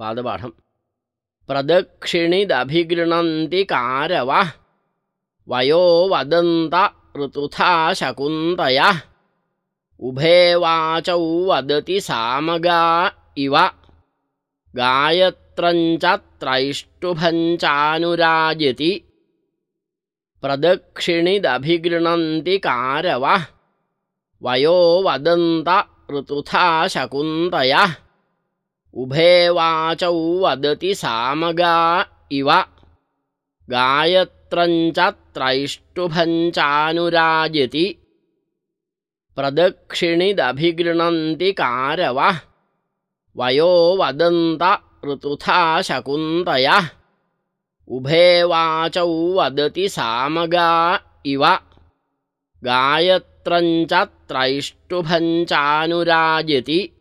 पादपाठं प्रदक्षिणिदभिगृह्णन्ति कारवः वयो वदन्त ऋतुथा शकुन्तयः। उभे वाचौ वदति सामगा इव। गायत्रञ्च त्रैष्टुभञ्चानुराजति। प्रदक्षिणिदभिगृह्णन्ति कारवः वयो वदन्त ऋतुथा शकुन्तयः उभे वाचौ वदति सामगा इव। गायत्रञ्च त्रैष्टुभञ्चानुराजति प्रदक्षिणिदभिगृह्णन्ति कारवः। वयो वदन्त ऋतुथा शकुन्तयः। उभे वाचौ वदति सामगा इव। गायत्रञ्च त्रैष्टुभञ्चानुराजति